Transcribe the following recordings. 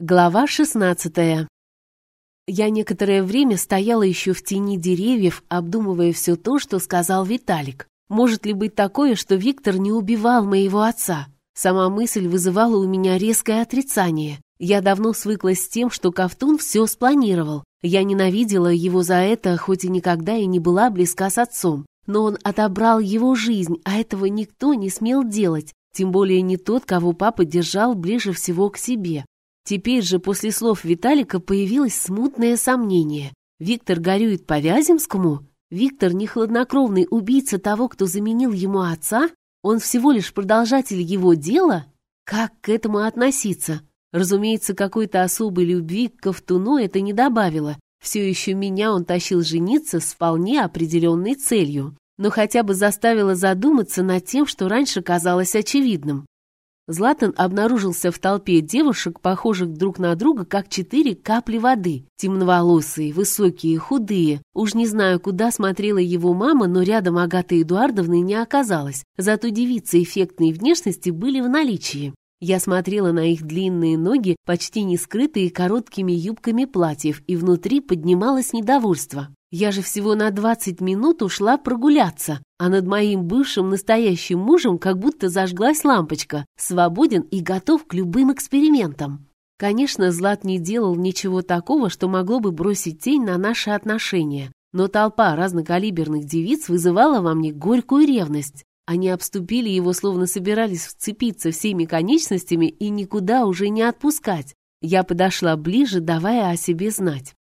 Глава 16. Я некоторое время стояла еще в тени деревьев, обдумывая все то, что сказал Виталик. Может ли быть такое, что Виктор не убивал моего отца? Сама мысль вызывала у меня резкое отрицание. Я давно свыклась с тем, что Ковтун все спланировал. Я ненавидела его за это, хоть и никогда и не была близка с отцом. Но он отобрал его жизнь, а этого никто не смел делать. Тем более не тот, кого папа держал ближе всего к себе. Теперь же после слов Виталика появилось смутное сомнение. Виктор горюет по Вяземскому? Виктор не хладнокровный убийца того, кто заменил ему отца? Он всего лишь продолжатель его дела? Как к этому относиться? Разумеется, какой-то особой любви к Ковтуну это не добавило. Все еще меня он тащил жениться с вполне определенной целью. Но хотя бы заставило задуматься над тем, что раньше казалось очевидным. Златан обнаружился в толпе девушек, похожих друг на друга, как четыре капли воды. Темноволосые, высокие, худые. Уж не знаю, куда смотрела его мама, но рядом Агаты Эдуардовны не оказалось. Зато девицы эффектной внешности были в наличии. Я смотрела на их длинные ноги, почти не скрытые короткими юбками платьев, и внутри поднималось недовольство. Я же всего на 20 минут ушла прогуляться, а над моим бывшим настоящим мужем как будто зажглась лампочка, свободен и готов к любым экспериментам. Конечно, Злат не делал ничего такого, что могло бы бросить тень на наши отношения, но толпа разнокалиберных девиц вызывала во мне горькую ревность. Они обступили его, словно собирались вцепиться всеми конечностями и никуда уже не отпускать. Я подошла ближе, давая о себе знать.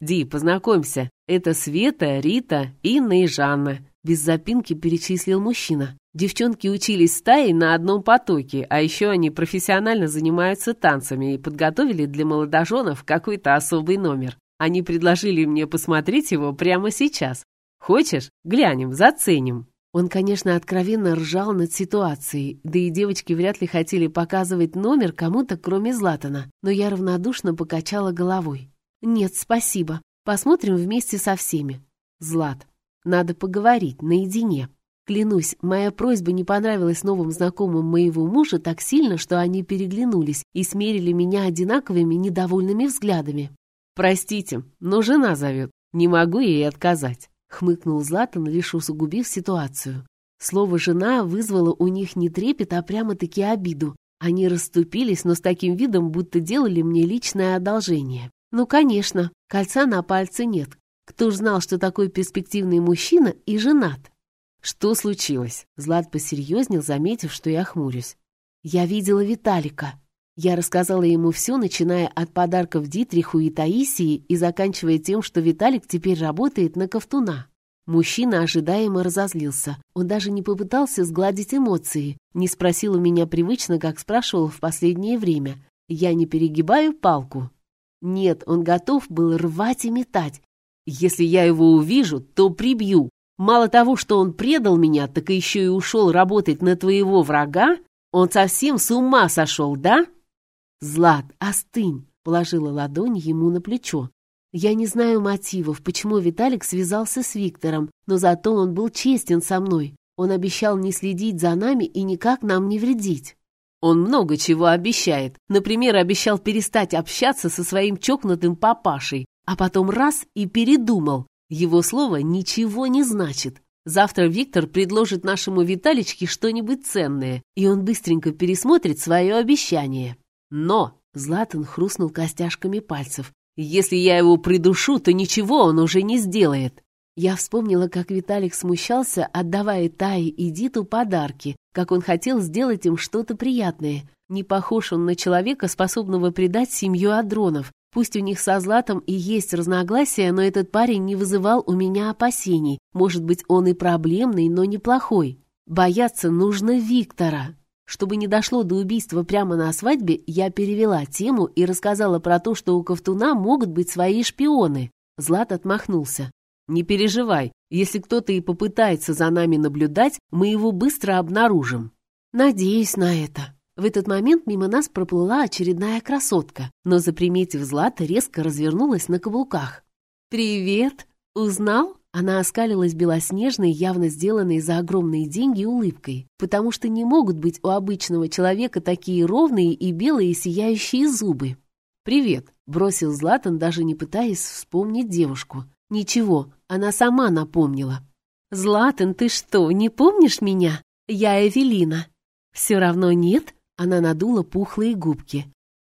«Ди, познакомься, это Света, Рита, Инна и Жанна», без запинки перечислил мужчина. Девчонки учились стаей на одном потоке, а еще они профессионально занимаются танцами и подготовили для молодоженов какой-то особый номер. Они предложили мне посмотреть его прямо сейчас. Хочешь? Глянем, заценим. Он, конечно, откровенно ржал над ситуацией, да и девочки вряд ли хотели показывать номер кому-то, кроме Златана, но я равнодушно покачала головой. «Нет, спасибо. Посмотрим вместе со всеми». «Злат, надо поговорить наедине». Клянусь, моя просьба не понравилась новым знакомым моего мужа так сильно, что они переглянулись и смерили меня одинаковыми недовольными взглядами. «Простите, но жена зовет. Не могу ей отказать», — хмыкнул Златан, лишь усугубив ситуацию. Слово «жена» вызвало у них не трепет, а прямо-таки обиду. Они расступились, но с таким видом, будто делали мне личное одолжение. Ну, конечно, кольца на пальце нет. Кто ж знал, что такой перспективный мужчина и женат? Что случилось? Злат посерьезнел, заметив, что я хмурюсь. Я видела Виталика. Я рассказала ему все, начиная от подарков Дитриху и Таисии и заканчивая тем, что Виталик теперь работает на Ковтуна. Мужчина ожидаемо разозлился. Он даже не попытался сгладить эмоции, не спросил у меня привычно, как спрашивал в последнее время. Я не перегибаю палку. Нет, он готов был рвать и метать. Если я его увижу, то прибью. Мало того, что он предал меня, так еще и ушел работать на твоего врага? Он совсем с ума сошел, да? Злат, остынь, положила ладонь ему на плечо. Я не знаю мотивов, почему Виталик связался с Виктором, но зато он был честен со мной. Он обещал не следить за нами и никак нам не вредить. Он много чего обещает. Например, обещал перестать общаться со своим чокнутым папашей, а потом раз и передумал. Его слово ничего не значит. Завтра Виктор предложит нашему Виталичке что-нибудь ценное, и он быстренько пересмотрит свое обещание. Но, Златан хрустнул костяшками пальцев, если я его придушу, то ничего он уже не сделает. Я вспомнила, как Виталик смущался, отдавая Тае и Диту подарки, как он хотел сделать им что-то приятное. Не похож он на человека, способного предать семью Адронов. Пусть у них со Златом и есть разногласия, но этот парень не вызывал у меня опасений. Может быть, он и проблемный, но неплохой. Бояться нужно Виктора. Чтобы не дошло до убийства прямо на свадьбе, я перевела тему и рассказала про то, что у Ковтуна могут быть свои шпионы. Злат отмахнулся. Не переживай, если кто-то и попытается за нами наблюдать, мы его быстро обнаружим. Надеюсь на это. В этот момент мимо нас проплыла очередная красотка, но, заприметив Злата, резко развернулась на каблуках. «Привет! Узнал?» Она оскалилась белоснежной, явно сделанной за огромные деньги улыбкой, потому что не могут быть у обычного человека такие ровные и белые сияющие зубы. «Привет», — бросил Златан, даже не пытаясь вспомнить девушку. «Ничего, она сама напомнила». «Златан, ты что, не помнишь меня? Я Эвелина». «Все равно нет?» — она надула пухлые губки.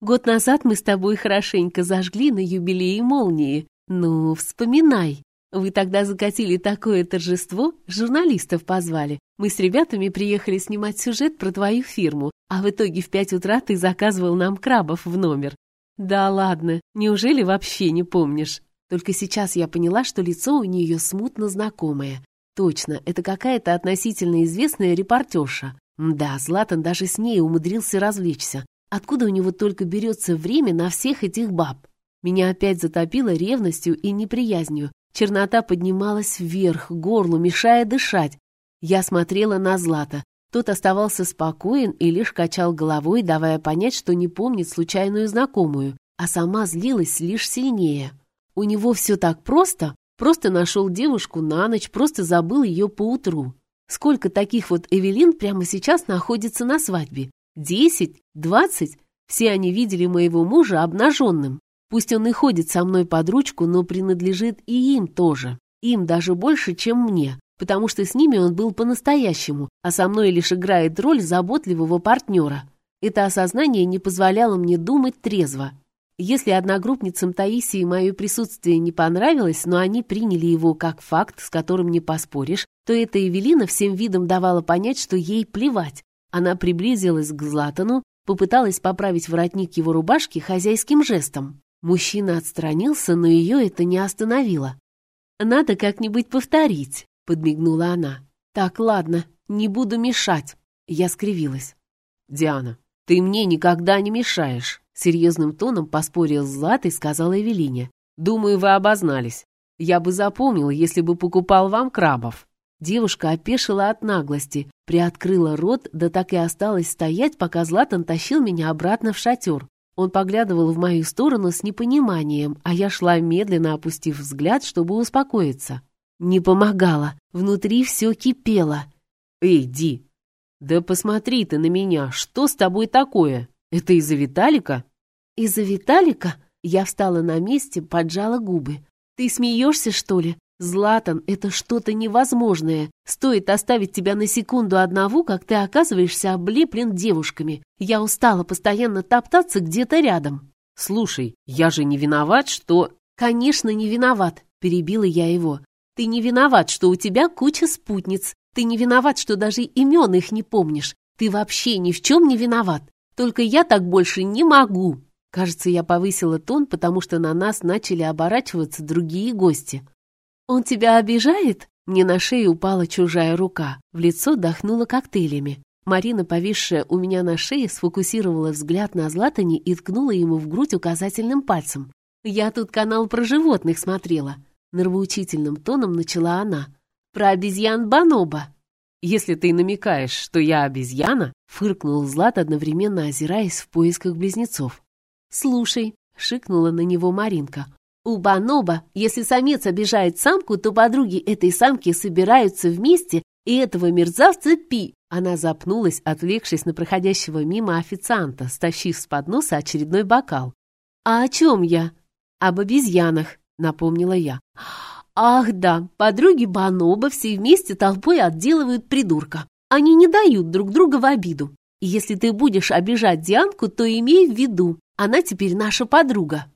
«Год назад мы с тобой хорошенько зажгли на юбилее молнии. Ну, вспоминай. Вы тогда закатили такое торжество, журналистов позвали. Мы с ребятами приехали снимать сюжет про твою фирму, а в итоге в пять утра ты заказывал нам крабов в номер. Да ладно, неужели вообще не помнишь? Только сейчас я поняла, что лицо у нее смутно знакомое. Точно, это какая-то относительно известная репортерша. Да, Златан даже с ней умудрился развлечься. Откуда у него только берется время на всех этих баб? Меня опять затопило ревностью и неприязнью. Чернота поднималась вверх, горлу, мешая дышать. Я смотрела на Злата. Тот оставался спокоен и лишь качал головой, давая понять, что не помнит случайную знакомую, а сама злилась лишь сильнее. У него все так просто, просто нашел девушку на ночь, просто забыл ее поутру. Сколько таких вот Эвелин прямо сейчас находится на свадьбе? Десять? Двадцать? Все они видели моего мужа обнаженным. Пусть он и ходит со мной под ручку, но принадлежит и им тоже. Им даже больше, чем мне, потому что с ними он был по-настоящему, а со мной лишь играет роль заботливого партнера. Это осознание не позволяло мне думать трезво. Если одногруппницам Таисии мое присутствие не понравилось, но они приняли его как факт, с которым не поспоришь, то эта Эвелина всем видом давала понять, что ей плевать. Она приблизилась к Златану, попыталась поправить воротник его рубашки хозяйским жестом. Мужчина отстранился, но ее это не остановило. «Надо как-нибудь повторить», — подмигнула она. «Так, ладно, не буду мешать». Я скривилась. «Диана, ты мне никогда не мешаешь», — серьезным тоном поспорил с Златой, сказала Эвелине. «Думаю, вы обознались. Я бы запомнил, если бы покупал вам крабов». Девушка опешила от наглости, приоткрыла рот, да так и осталась стоять, пока Златан тащил меня обратно в шатер. Он поглядывал в мою сторону с непониманием, а я шла медленно, опустив взгляд, чтобы успокоиться. Не помогало, внутри все кипело. «Эй, Ди, да посмотри ты на меня, что с тобой такое? Это из-за Виталика?» «Из-за Виталика?» Я встала на месте, поджала губы. «Ты смеешься, что ли? «Златан, это что-то невозможное. Стоит оставить тебя на секунду одного, как ты оказываешься облеплен девушками. Я устала постоянно топтаться где-то рядом». «Слушай, я же не виноват, что...» «Конечно, не виноват», — перебила я его. «Ты не виноват, что у тебя куча спутниц. Ты не виноват, что даже имен их не помнишь. Ты вообще ни в чем не виноват. Только я так больше не могу». Кажется, я повысила тон, потому что на нас начали оборачиваться другие гости. «Он тебя обижает?» Мне на шею упала чужая рука, в лицо дохнуло коктейлями. Марина, повисшая у меня на шее, сфокусировала взгляд на Златане и ткнула ему в грудь указательным пальцем. «Я тут канал про животных смотрела», — нервоучительным тоном начала она. «Про обезьян Баноба». «Если ты намекаешь, что я обезьяна», — фыркнул Злат, одновременно озираясь в поисках близнецов. «Слушай», — шикнула на него Маринка, у баноба, если самец обижает самку, то подруги этой самки собираются вместе, и этого мерзавца пи. Она запнулась, отвлекшись на проходящего мимо официанта, стащив с подноса очередной бокал. «А о чем я?» «Об обезьянах», — напомнила я. «Ах да, подруги Баноба все вместе толпой отделывают придурка. Они не дают друг друга в обиду. Если ты будешь обижать Дианку, то имей в виду, она теперь наша подруга».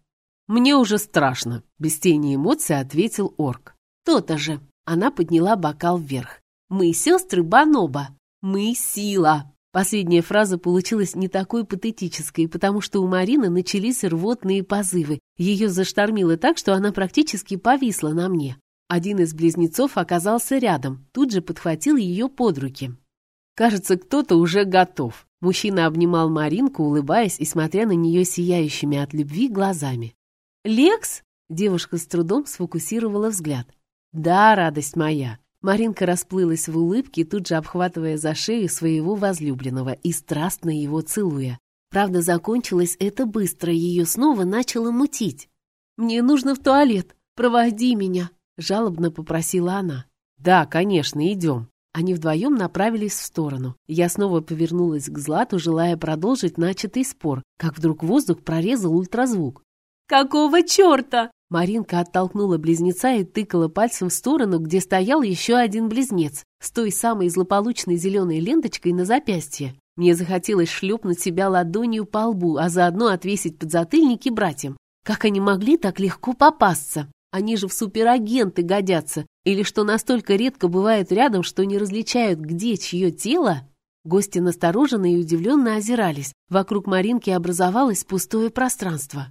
«Мне уже страшно», — без тени эмоций ответил орк. «То-то же». Она подняла бокал вверх. «Мы сестры Баноба. Мы сила». Последняя фраза получилась не такой патетической, потому что у Марины начались рвотные позывы. Ее заштормило так, что она практически повисла на мне. Один из близнецов оказался рядом, тут же подхватил ее под руки. Кажется, кто-то уже готов. Мужчина обнимал Маринку, улыбаясь и смотря на нее сияющими от любви глазами. «Лекс?» — девушка с трудом сфокусировала взгляд. «Да, радость моя!» Маринка расплылась в улыбке, тут же обхватывая за шею своего возлюбленного и страстно его целуя. Правда, закончилось это быстро, ее снова начало мутить. «Мне нужно в туалет, проводи меня!» — жалобно попросила она. «Да, конечно, идем». Они вдвоем направились в сторону. Я снова повернулась к Злату, желая продолжить начатый спор, как вдруг воздух прорезал ультразвук. «Какого черта?» Маринка оттолкнула близнеца и тыкала пальцем в сторону, где стоял еще один близнец, с той самой злополучной зеленой ленточкой на запястье. Мне захотелось шлепнуть себя ладонью по лбу, а заодно отвесить подзатыльники братьям. Как они могли так легко попасться? Они же в суперагенты годятся. Или что настолько редко бывают рядом, что не различают, где чье тело? Гости настороженно и удивленно озирались. Вокруг Маринки образовалось пустое пространство.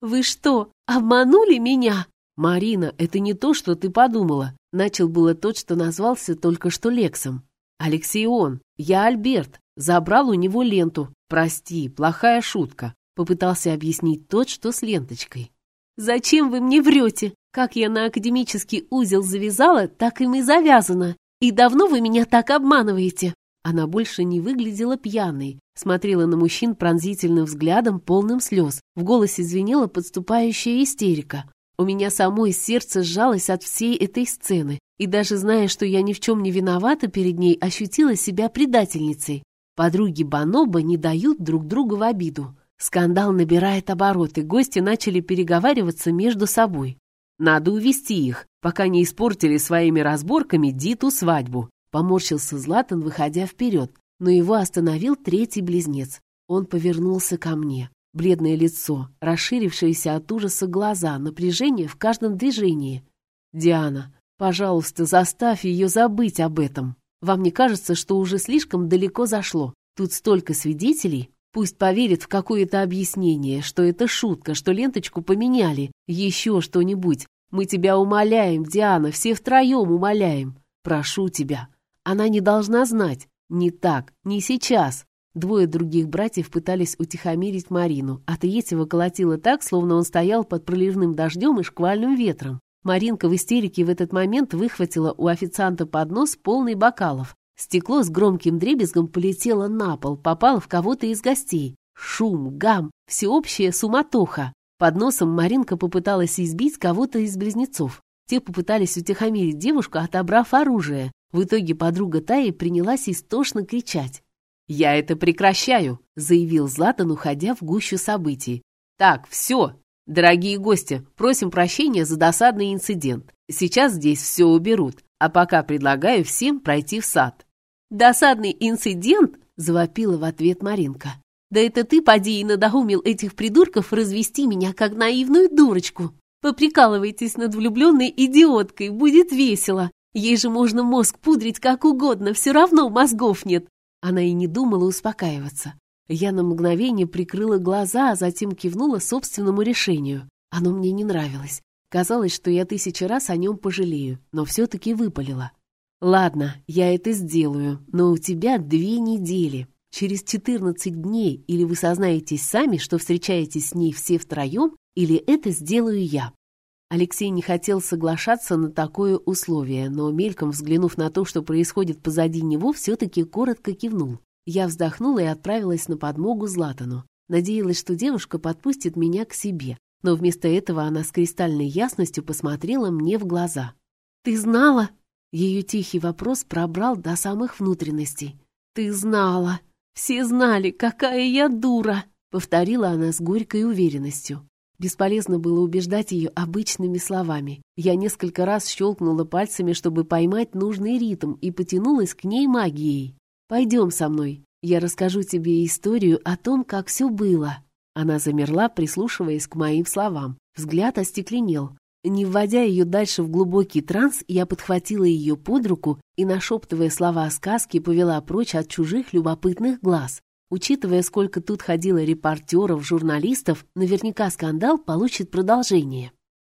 «Вы что, обманули меня?» «Марина, это не то, что ты подумала». Начал было тот, что назвался только что Лексом. «Алексей он, я Альберт. Забрал у него ленту. Прости, плохая шутка», — попытался объяснить тот, что с ленточкой. «Зачем вы мне врете? Как я на академический узел завязала, так им и завязано. И давно вы меня так обманываете?» Она больше не выглядела пьяной, смотрела на мужчин пронзительным взглядом, полным слез. В голосе звенела подступающая истерика. У меня самой сердце сжалось от всей этой сцены, и даже зная, что я ни в чем не виновата перед ней, ощутила себя предательницей. Подруги Баноба не дают друг другу в обиду. Скандал набирает обороты, гости начали переговариваться между собой. Надо увести их, пока не испортили своими разборками Диту свадьбу. Поморщился Златан, выходя вперед но его остановил третий близнец. Он повернулся ко мне. Бледное лицо, расширившиеся от ужаса глаза, напряжение в каждом движении. «Диана, пожалуйста, заставь ее забыть об этом. Вам не кажется, что уже слишком далеко зашло? Тут столько свидетелей. Пусть поверит в какое-то объяснение, что это шутка, что ленточку поменяли, еще что-нибудь. Мы тебя умоляем, Диана, все втроем умоляем. Прошу тебя. Она не должна знать. Не так, не сейчас. Двое других братьев пытались утихомирить Марину, а третьего колотило так, словно он стоял под проливным дождем и шквальным ветром. Маринка в истерике в этот момент выхватила у официанта поднос полный бокалов. Стекло с громким дребезгом полетело на пол, попало в кого-то из гостей. Шум, гам, всеобщая суматоха. Под носом Маринка попыталась избить кого-то из близнецов. Те попытались утихомирить девушку, отобрав оружие. В итоге подруга Таи принялась истошно кричать. «Я это прекращаю», — заявил Златан, уходя в гущу событий. «Так, все. Дорогие гости, просим прощения за досадный инцидент. Сейчас здесь все уберут, а пока предлагаю всем пройти в сад». «Досадный инцидент?» — завопила в ответ Маринка. «Да это ты, поди, и надоумил этих придурков развести меня, как наивную дурочку. Поприкалывайтесь над влюбленной идиоткой, будет весело. Ей же можно мозг пудрить как угодно, все равно мозгов нет. Она и не думала успокаиваться. Я на мгновение прикрыла глаза, а затем кивнула собственному решению. Оно мне не нравилось. Казалось, что я тысячи раз о нем пожалею, но все-таки выпалила. «Ладно, я это сделаю, но у тебя две недели. Через 14 дней или вы сознаетесь сами, что встречаетесь с ней все втроем, или это сделаю я. Алексей не хотел соглашаться на такое условие, но мельком взглянув на то, что происходит позади него, все-таки коротко кивнул. Я вздохнула и отправилась на подмогу Златану. Надеялась, что девушка подпустит меня к себе, но вместо этого она с кристальной ясностью посмотрела мне в глаза. «Ты знала?» Ее тихий вопрос пробрал до самых внутренностей. «Ты знала! Все знали, какая я дура!» — повторила она с горькой уверенностью. Бесполезно было убеждать ее обычными словами. Я несколько раз щелкнула пальцами, чтобы поймать нужный ритм, и потянулась к ней магией. «Пойдем со мной. Я расскажу тебе историю о том, как все было». Она замерла, прислушиваясь к моим словам. Взгляд остекленел. Не вводя ее дальше в глубокий транс, я подхватила ее под руку и, нашептывая слова сказки, повела прочь от чужих любопытных глаз. Учитывая, сколько тут ходило репортеров, журналистов, наверняка скандал получит продолжение.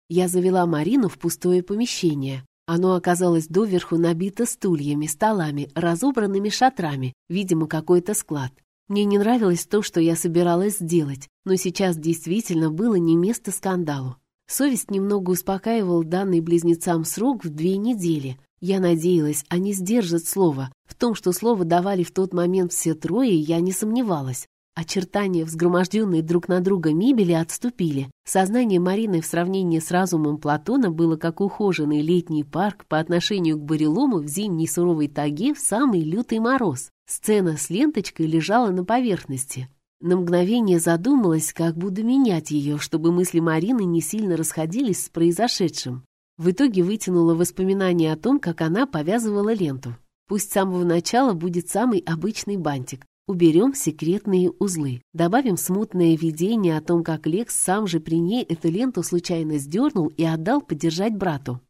Я завела Марину в пустое помещение. Оно оказалось доверху набито стульями, столами, разобранными шатрами, видимо, какой-то склад. Мне не нравилось то, что я собиралась сделать, но сейчас действительно было не место скандалу. Совесть немного успокаивал данный близнецам срок в две недели, я надеялась, они сдержат слово. В том, что слово давали в тот момент все трое, я не сомневалась. Очертания, взгроможденные друг на друга мебели, отступили. Сознание Марины в сравнении с разумом Платона было как ухоженный летний парк по отношению к Барелому в зимней суровой таге в самый лютый мороз. Сцена с ленточкой лежала на поверхности. На мгновение задумалась, как буду менять ее, чтобы мысли Марины не сильно расходились с произошедшим. В итоге вытянула воспоминания о том, как она повязывала ленту. Пусть с самого начала будет самый обычный бантик. Уберем секретные узлы. Добавим смутное видение о том, как Лекс сам же при ней эту ленту случайно сдернул и отдал подержать брату.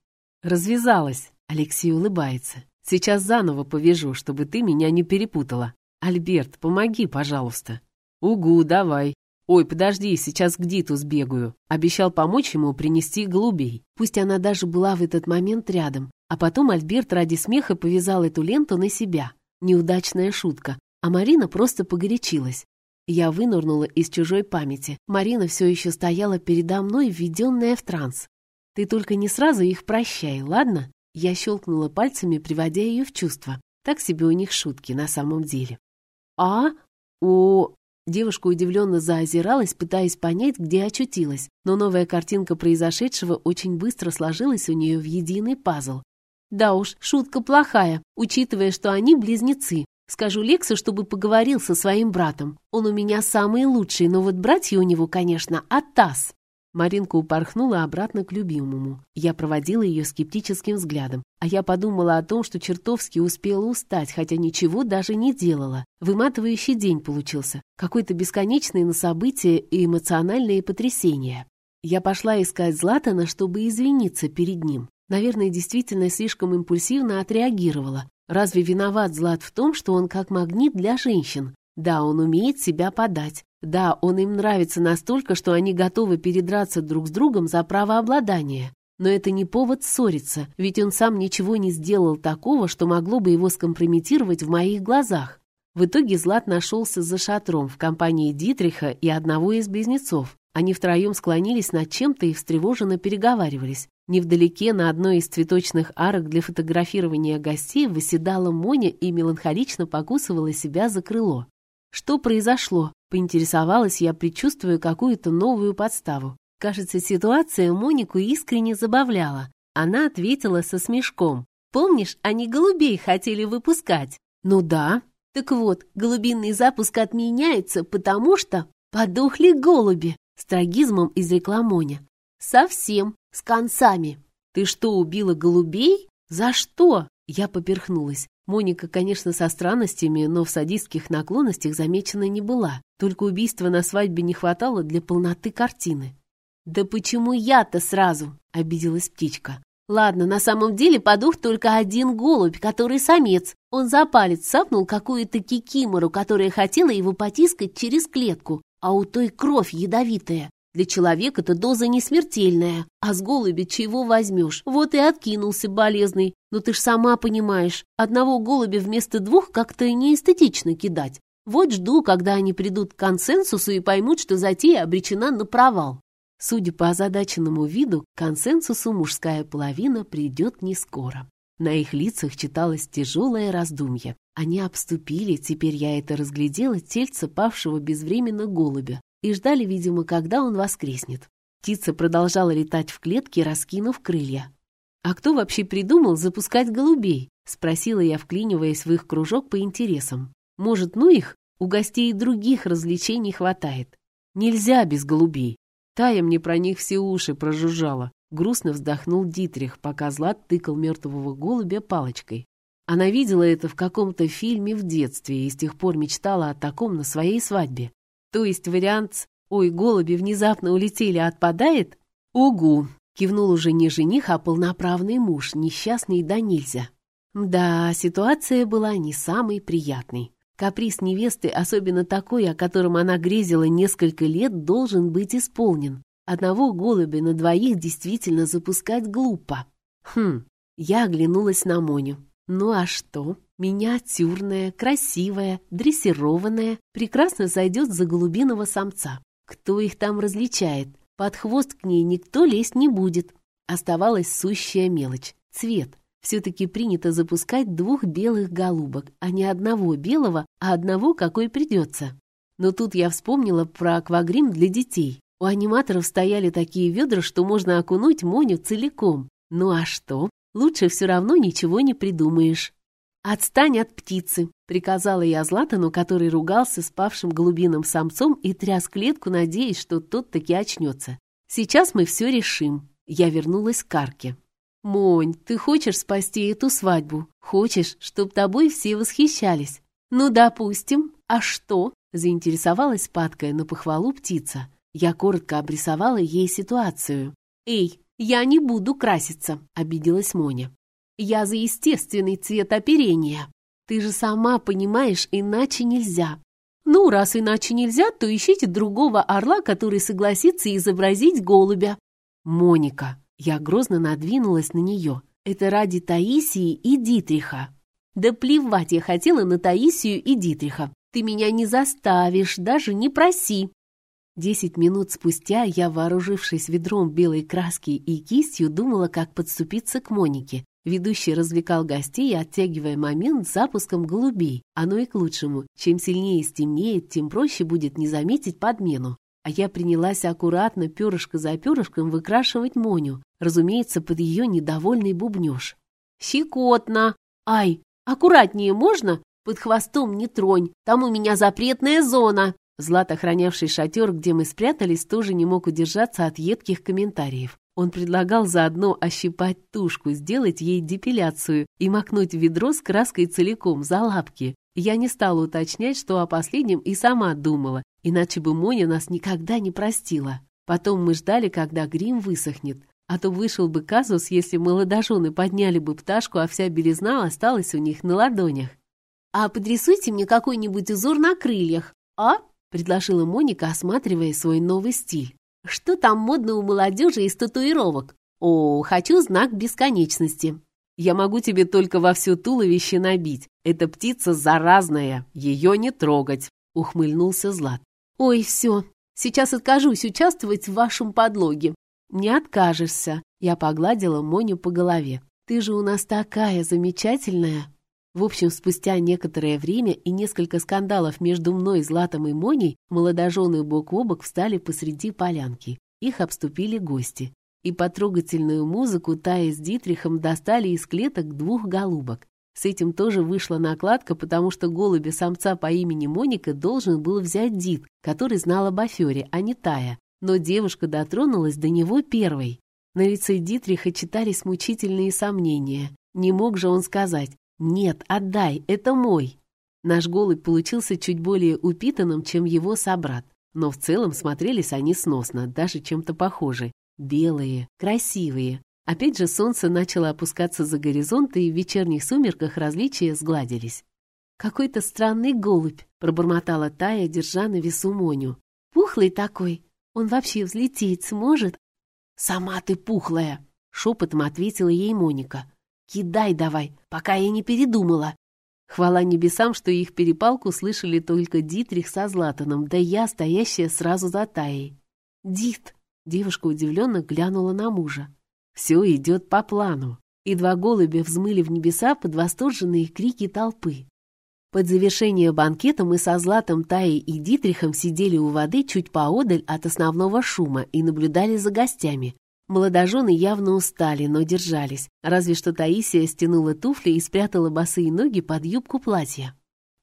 «Развязалась», — Алексей улыбается. «Сейчас заново повяжу, чтобы ты меня не перепутала. Альберт, помоги, пожалуйста». «Угу, давай». «Ой, подожди, сейчас к Диту сбегаю». Обещал помочь ему принести голубей. Пусть она даже была в этот момент рядом. А потом Альберт ради смеха повязал эту ленту на себя. Неудачная шутка. А Марина просто погорячилась. Я вынырнула из чужой памяти. Марина все еще стояла передо мной, введенная в транс. «Ты только не сразу их прощай, ладно?» Я щелкнула пальцами, приводя ее в чувство. Так себе у них шутки на самом деле. «А? О...» Девушка удивленно заозиралась, пытаясь понять, где очутилась, но новая картинка произошедшего очень быстро сложилась у нее в единый пазл. Да уж, шутка плохая, учитывая, что они близнецы. Скажу Лексу, чтобы поговорил со своим братом. Он у меня самый лучший, но вот братья у него, конечно, Атас. Маринка упорхнула обратно к любимому. Я проводила ее скептическим взглядом. А я подумала о том, что чертовски успела устать, хотя ничего даже не делала. Выматывающий день получился. Какой-то бесконечный на события и эмоциональные потрясения. Я пошла искать Златана, чтобы извиниться перед ним. Наверное, действительно слишком импульсивно отреагировала. Разве виноват Злат в том, что он как магнит для женщин? Да, он умеет себя подать. Да, он им нравится настолько, что они готовы передраться друг с другом за право обладания. Но это не повод ссориться, ведь он сам ничего не сделал такого, что могло бы его скомпрометировать в моих глазах. В итоге Злат нашелся за шатром в компании Дитриха и одного из близнецов. Они втроем склонились над чем-то и встревоженно переговаривались. Невдалеке на одной из цветочных арок для фотографирования гостей выседала Моня и меланхолично покусывала себя за крыло. Что произошло? Поинтересовалась я, предчувствуя какую-то новую подставу. Кажется, ситуация Монику искренне забавляла. Она ответила со смешком. «Помнишь, они голубей хотели выпускать?» «Ну да». «Так вот, голубиный запуск отменяется, потому что подохли голуби», с трагизмом изрекла Моня. «Совсем. С концами. Ты что, убила голубей? За что? Я поперхнулась. Моника, конечно, со странностями, но в садистских наклонностях замечена не была. Только убийства на свадьбе не хватало для полноты картины. «Да почему я-то сразу?» — обиделась птичка. «Ладно, на самом деле подух только один голубь, который самец. Он за палец сапнул какую-то кикимору, которая хотела его потискать через клетку, а у той кровь ядовитая. Для человека-то доза не смертельная, а с голуби чего возьмешь? Вот и откинулся болезный. Но ты ж сама понимаешь, одного голубя вместо двух как-то неэстетично кидать. Вот жду, когда они придут к консенсусу и поймут, что затея обречена на провал. Судя по озадаченному виду, к консенсусу мужская половина придет не скоро. На их лицах читалось тяжелое раздумье. Они обступили, теперь я это разглядела, тельце павшего безвременно голубя, и ждали, видимо, когда он воскреснет. Птица продолжала летать в клетке, раскинув крылья. «А кто вообще придумал запускать голубей?» — спросила я, вклиниваясь в их кружок по интересам. «Может, ну их? У гостей других развлечений хватает. Нельзя без голубей. Тая мне про них все уши прожужжала». Грустно вздохнул Дитрих, пока Злат тыкал мертвого голубя палочкой. Она видела это в каком-то фильме в детстве и с тех пор мечтала о таком на своей свадьбе. То есть вариант с «Ой, голуби внезапно улетели» отпадает? «Угу!» — кивнул уже не жених, а полноправный муж, несчастный да нельзя. Да, ситуация была не самой приятной. Каприз невесты, особенно такой, о котором она грезила несколько лет, должен быть исполнен. Одного голубя на двоих действительно запускать глупо. Хм, я оглянулась на Моню. Ну а что? Миниатюрная, красивая, дрессированная, прекрасно зайдет за голубиного самца. Кто их там различает? Под хвост к ней никто лезть не будет. Оставалась сущая мелочь — цвет. Все-таки принято запускать двух белых голубок, а не одного белого, а одного, какой придется. Но тут я вспомнила про аквагрим для детей. У аниматоров стояли такие ведра, что можно окунуть Моню целиком. Ну а что? Лучше все равно ничего не придумаешь. «Отстань от птицы», — приказала я Златану, который ругался с павшим голубиным самцом и тряс клетку, надеясь, что тот таки очнется. «Сейчас мы все решим». Я вернулась к арке. «Монь, ты хочешь спасти эту свадьбу? Хочешь, чтоб тобой все восхищались?» «Ну, допустим. А что?» — заинтересовалась падкая на похвалу птица. Я коротко обрисовала ей ситуацию. «Эй, я не буду краситься», — обиделась Моня. «Я за естественный цвет оперения. Ты же сама понимаешь, иначе нельзя. Ну, раз иначе нельзя, то ищите другого орла, который согласится изобразить голубя». «Моника», — я грозно надвинулась на нее, — «это ради Таисии и Дитриха». «Да плевать я хотела на Таисию и Дитриха. Ты меня не заставишь, даже не проси». Десять минут спустя я, вооружившись ведром белой краски и кистью, думала, как подступиться к Монике. Ведущий развлекал гостей, оттягивая момент с запуском голубей. Оно и к лучшему. Чем сильнее стемнеет, тем проще будет не заметить подмену. А я принялась аккуратно, перышко за перышком, выкрашивать Моню. Разумеется, под ее недовольный бубнеж. «Щекотно! Ай, аккуратнее можно? Под хвостом не тронь, там у меня запретная зона!» Злат, охранявший шатер, где мы спрятались, тоже не мог удержаться от едких комментариев. Он предлагал заодно ощипать тушку, сделать ей депиляцию и макнуть в ведро с краской целиком за лапки. Я не стала уточнять, что о последнем и сама думала, иначе бы Моня нас никогда не простила. Потом мы ждали, когда грим высохнет. А то вышел бы казус, если молодожены подняли бы пташку, а вся белизна осталась у них на ладонях. «А подрисуйте мне какой-нибудь узор на крыльях, а?» — предложила Моника, осматривая свой новый стиль. «Что там модно у молодежи из татуировок? О, хочу знак бесконечности». «Я могу тебе только во все туловище набить. Эта птица заразная, ее не трогать», — ухмыльнулся Злат. «Ой, все, сейчас откажусь участвовать в вашем подлоге». «Не откажешься», — я погладила Моню по голове. «Ты же у нас такая замечательная». В общем, спустя некоторое время и несколько скандалов между мной, Златом и Моней, молодожены бок о бок встали посреди полянки. Их обступили гости. И по трогательную музыку Тая с Дитрихом достали из клеток двух голубок. С этим тоже вышла накладка, потому что голубя самца по имени Моника должен был взять Дит, который знал об афере, а не Тая. Но девушка дотронулась до него первой. На лице Дитриха читались мучительные сомнения. Не мог же он сказать «Нет, отдай, это мой!» Наш голубь получился чуть более упитанным, чем его собрат. Но в целом смотрелись они сносно, даже чем-то похожи. Белые, красивые. Опять же солнце начало опускаться за горизонт, и в вечерних сумерках различия сгладились. «Какой-то странный голубь», — пробормотала Тая, держа на весу Моню. «Пухлый такой. Он вообще взлететь сможет?» «Сама ты пухлая», — шепотом ответила ей Моника. Кидай давай, пока я не передумала. Хвала небесам, что их перепалку слышали только Дитрих со Златаном, да я, стоящая сразу за Таей. «Дит!» — девушка удивленно глянула на мужа. «Все идет по плану». И два голубя взмыли в небеса под восторженные крики толпы. Под завершение банкета мы со Златом, Таей и Дитрихом сидели у воды чуть поодаль от основного шума и наблюдали за гостями, Молодожены явно устали, но держались, разве что Таисия стянула туфли и спрятала босые ноги под юбку платья.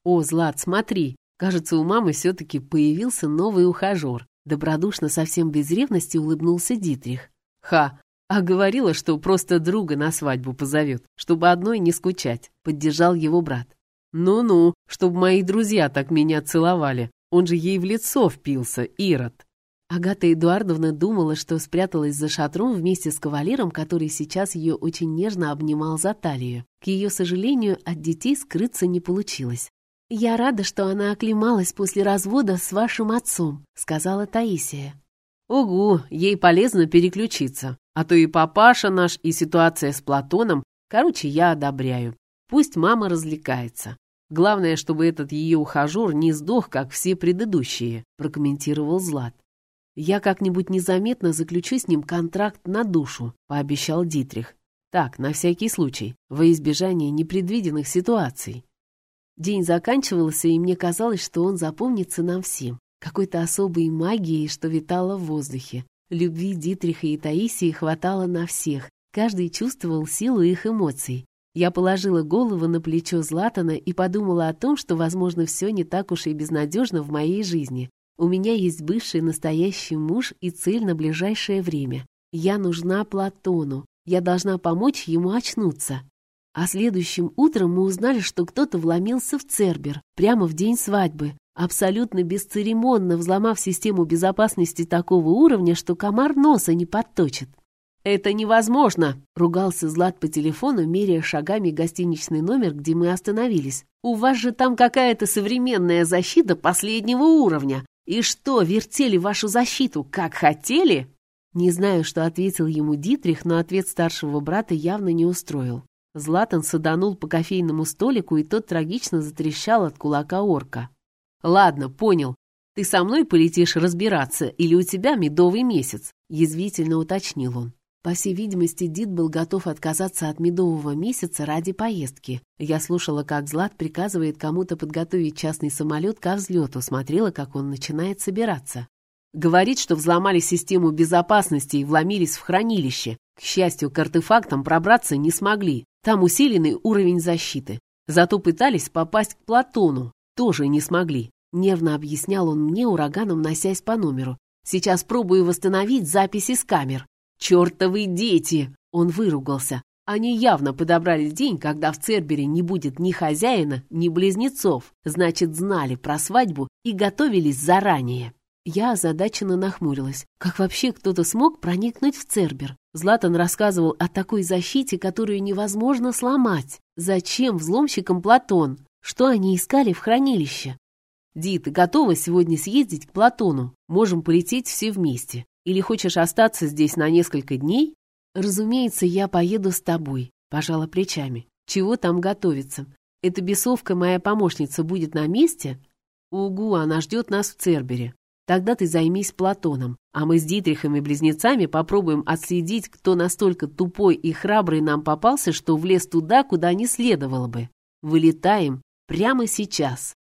«О, Злат, смотри! Кажется, у мамы все-таки появился новый ухажер». Добродушно, совсем без ревности улыбнулся Дитрих. «Ха! А говорила, что просто друга на свадьбу позовет, чтобы одной не скучать», — поддержал его брат. «Ну-ну, чтобы мои друзья так меня целовали. Он же ей в лицо впился, Ирод». Агата Эдуардовна думала, что спряталась за шатром вместе с кавалером, который сейчас ее очень нежно обнимал за талию. К ее сожалению, от детей скрыться не получилось. «Я рада, что она оклемалась после развода с вашим отцом», — сказала Таисия. «Угу, ей полезно переключиться. А то и папаша наш, и ситуация с Платоном. Короче, я одобряю. Пусть мама развлекается. Главное, чтобы этот ее ухажер не сдох, как все предыдущие», — прокомментировал Злат. «Я как-нибудь незаметно заключу с ним контракт на душу», — пообещал Дитрих. «Так, на всякий случай, во избежание непредвиденных ситуаций». День заканчивался, и мне казалось, что он запомнится нам всем. Какой-то особой магией, что витала в воздухе. Любви Дитриха и Таисии хватало на всех. Каждый чувствовал силу их эмоций. Я положила голову на плечо Златана и подумала о том, что, возможно, все не так уж и безнадежно в моей жизни. У меня есть бывший настоящий муж и цель на ближайшее время. Я нужна Платону. Я должна помочь ему очнуться. А следующим утром мы узнали, что кто-то вломился в Цербер прямо в день свадьбы, абсолютно бесцеремонно взломав систему безопасности такого уровня, что комар носа не подточит. «Это невозможно!» — ругался Злат по телефону, меряя шагами гостиничный номер, где мы остановились. «У вас же там какая-то современная защита последнего уровня. И что, вертели вашу защиту, как хотели?» Не знаю, что ответил ему Дитрих, но ответ старшего брата явно не устроил. Златан саданул по кофейному столику, и тот трагично затрещал от кулака орка. «Ладно, понял. Ты со мной полетишь разбираться, или у тебя медовый месяц?» — язвительно уточнил он. По всей видимости, Дид был готов отказаться от медового месяца ради поездки. Я слушала, как Злат приказывает кому-то подготовить частный самолет ко взлету, смотрела, как он начинает собираться. Говорит, что взломали систему безопасности и вломились в хранилище. К счастью, к артефактам пробраться не смогли. Там усиленный уровень защиты. Зато пытались попасть к Платону. Тоже не смогли. Нервно объяснял он мне, ураганом носясь по номеру. Сейчас пробую восстановить записи с камер. «Чертовы дети!» Он выругался. Они явно подобрали день, когда в Цербере не будет ни хозяина, ни близнецов. Значит, знали про свадьбу и готовились заранее. Я озадаченно нахмурилась. Как вообще кто-то смог проникнуть в Цербер? Златан рассказывал о такой защите, которую невозможно сломать. Зачем взломщикам Платон? Что они искали в хранилище? Ди, ты готова сегодня съездить к Платону? Можем полететь все вместе. Или хочешь остаться здесь на несколько дней? Разумеется, я поеду с тобой, пожала плечами. Чего там готовиться? Эта бесовка, моя помощница, будет на месте? Угу, она ждет нас в Цербере. Тогда ты займись Платоном, а мы с Дитрихом и близнецами попробуем отследить, кто настолько тупой и храбрый нам попался, что влез туда, куда не следовало бы. Вылетаем прямо сейчас.